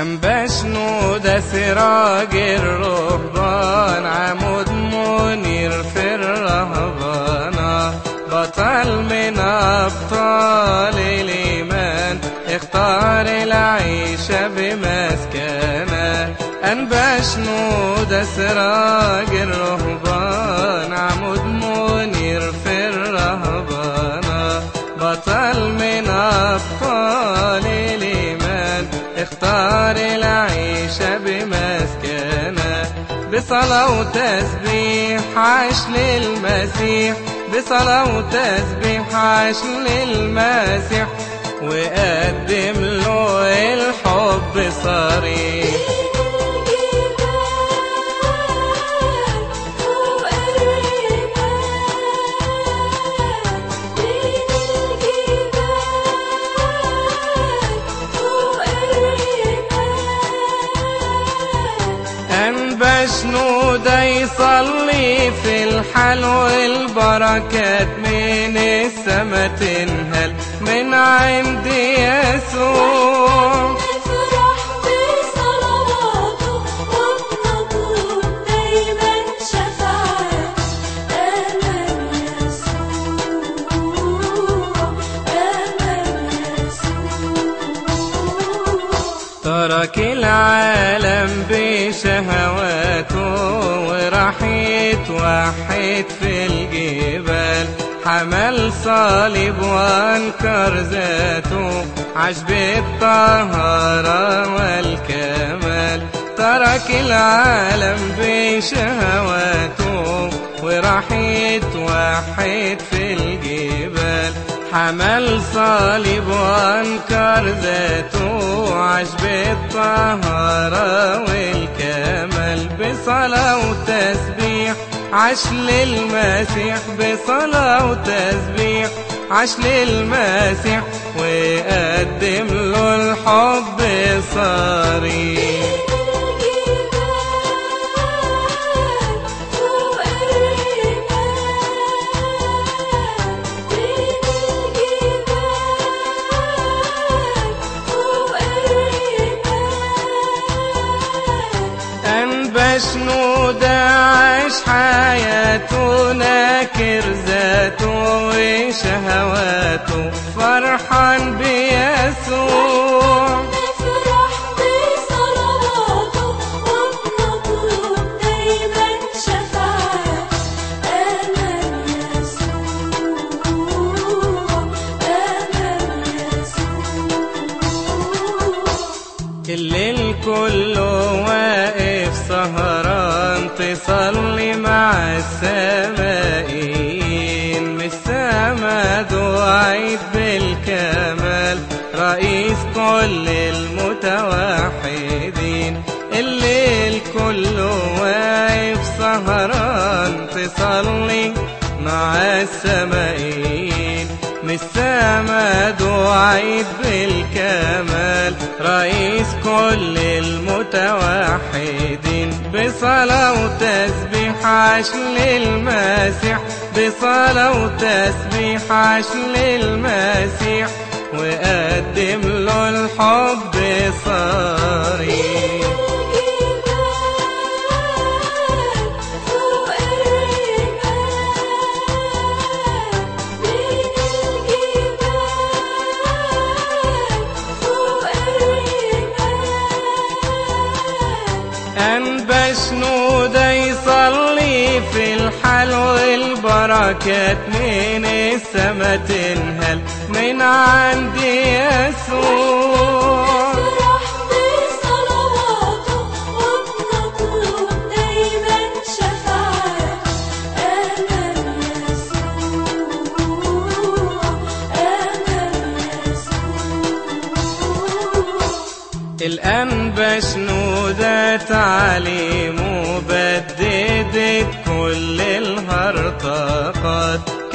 أنباش نودة سراج الرهبان؟ عمود منير في الرهبانة بطل من أبطال الإيمان اختار العيشة بمسكنة. أنباش نودة سراج الرهبان عمود منير في الرهبانة بطل من أبطال بصلاة وتسبيح عاش للمسيح. بصلاة وتسبيح عاش للمسيح. نودة يصلي في الحل والبركات من السما تنهل من عند يسوع. ترك العالم بشهواته وراح يتوحد في الجبال. حمل صليب وأنكر ذاته عاش بالطهارة والكمال. ترك العالم بشهواته وراح يتوحد في الجبال. حمل صليب وأنكر ذاته عاش بالطهارة والكمال بصلاة وتسبيح. عاش للمسيح بصلاة وتسبيح. عاش للمسيح وقدم له الحب صريح ذاته دعيت بالكمال رئيس كل المتوحدين الليل كله واقف سهران. تصلي مع السمائين من السما دعيت بالكمال رئيس كل المتوحدين. بصلاة وتسبيح عاش للمسيح. بصلاة وتسبيح عاش للمسيح وقدم له الحب صريح الحل والبركات من السما تنهل من عند يسوع. نفرح بصلواته ونطلب دايما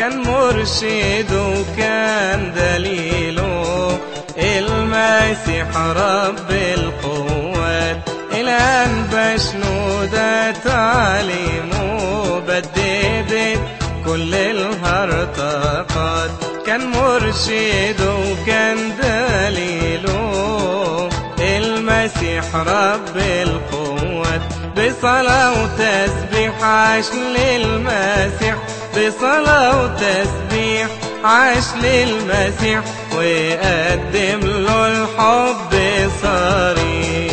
كان مرشد وكان دليله المسيح رب القوات. الأنبش نودة تعليمه بددت كل الهرطقات. كان مرشد وكان دليله المسيح رب القوات. بصلاة وتسبيح عاش للمسيح بصلاة وتسبيح عاش للمسيح وقدم له الحب صريح.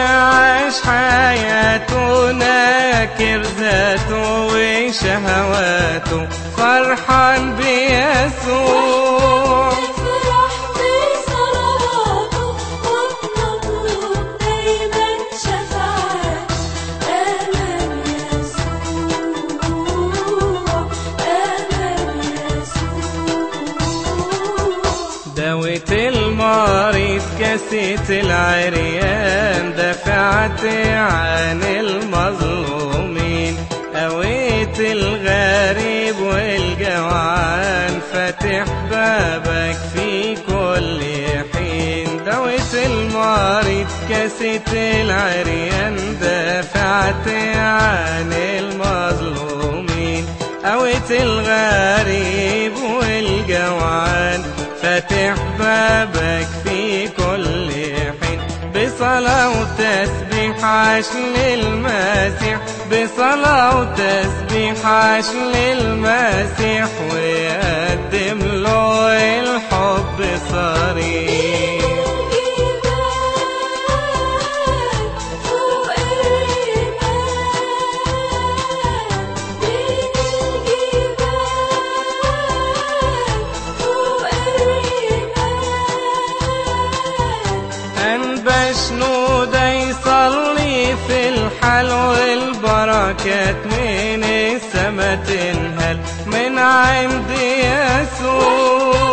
عاش حياته ناكر ذاته وشهواته فرحان بيسوع. داوت المريض كاسة العريان. دفعت عن المظلومين قويت الغريب والجوعان فاتح بابك في كل حين. داوت المريض كاسة العريان دفعت عن المظلومين. قويت الغريب والجوعان فاتح بابك بصلاة وتسبيح عاش للمسيح بصلاة وتسبيح عاش للمسيح وقدم له الحب صريح. أنبا شنودة يصلي في الحل والبركات من السما تنهل من عند يسوع.